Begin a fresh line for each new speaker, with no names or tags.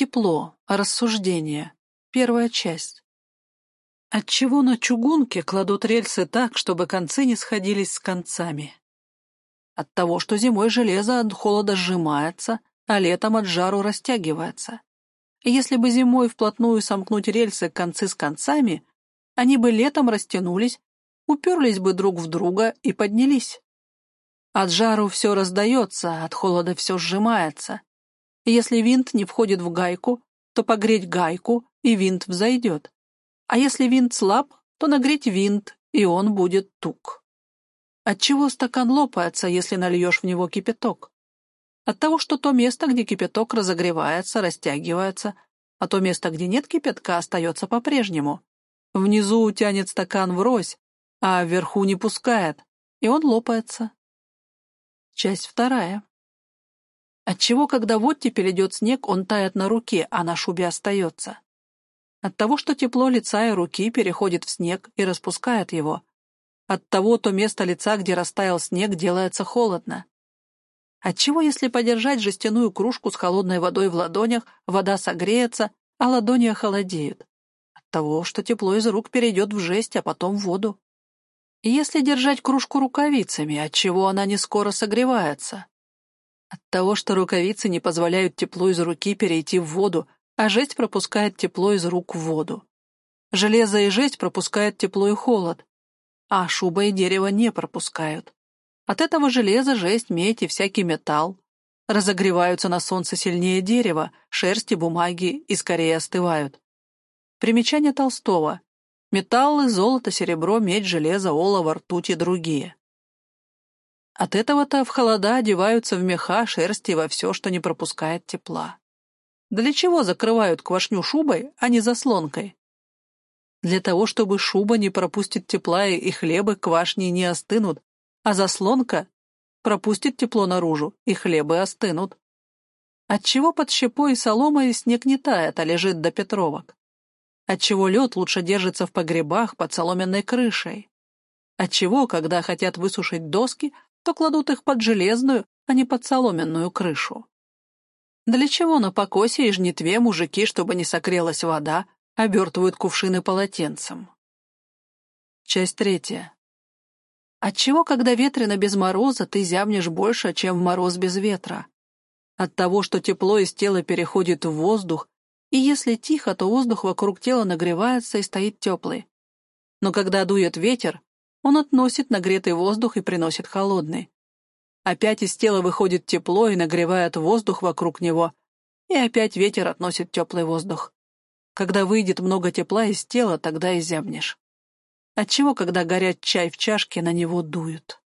Тепло. Рассуждение. Первая часть. Отчего на чугунке кладут рельсы так, чтобы концы не сходились с концами? От того, что зимой железо от холода сжимается, а летом от жару растягивается. Если бы зимой вплотную сомкнуть рельсы концы с концами, они бы летом растянулись, уперлись бы друг в друга и поднялись. От жару все раздается, от холода все сжимается. Если винт не входит в гайку, то погреть гайку, и винт взойдет. А если винт слаб, то нагреть винт, и он будет тук. Отчего стакан лопается, если нальешь в него кипяток? От того, что то место, где кипяток разогревается, растягивается, а то место, где нет кипятка, остается по-прежнему. Внизу тянет стакан врозь, а вверху не пускает, и он лопается. Часть вторая. Отчего, когда в оттепель идет снег, он тает на руке, а на шубе остается? От того, что тепло лица и руки переходит в снег и распускает его. От того то место лица, где растаял снег, делается холодно. Отчего, если подержать жестяную кружку с холодной водой в ладонях, вода согреется, а ладони охолодеют? От того, что тепло из рук перейдет в жесть, а потом в воду. И если держать кружку рукавицами, отчего она не скоро согревается? От того, что рукавицы не позволяют теплу из руки перейти в воду, а жесть пропускает тепло из рук в воду. Железо и жесть пропускают тепло и холод, а шуба и дерево не пропускают. От этого железо, жесть, медь и всякий металл разогреваются на солнце сильнее дерева, шерсти, бумаги и скорее остывают. Примечание Толстого. Металлы, золото, серебро, медь, железо, олово, ртуть и другие. От этого-то в холода одеваются в меха, шерсти и во все, что не пропускает тепла. Для чего закрывают квашню шубой, а не заслонкой? Для того, чтобы шуба не пропустит тепла и хлебы квашни не остынут, а заслонка пропустит тепло наружу, и хлебы остынут. Отчего под щепой и соломой снег не тает, а лежит до петровок? Отчего лед лучше держится в погребах под соломенной крышей? Отчего, когда хотят высушить доски, то кладут их под железную, а не под соломенную крышу. Для чего на покосе и жнитве мужики, чтобы не согрелась вода, обертывают кувшины полотенцем? Часть третья. Отчего, когда ветрено без мороза, ты зябнешь больше, чем в мороз без ветра? От того, что тепло из тела переходит в воздух, и если тихо, то воздух вокруг тела нагревается и стоит теплый. Но когда дует ветер, он относит нагретый воздух и приносит холодный. Опять из тела выходит тепло и нагревает воздух вокруг него, и опять ветер относит теплый воздух. Когда выйдет много тепла из тела, тогда и зябнешь. Отчего, когда горят чай в чашке, на него дуют?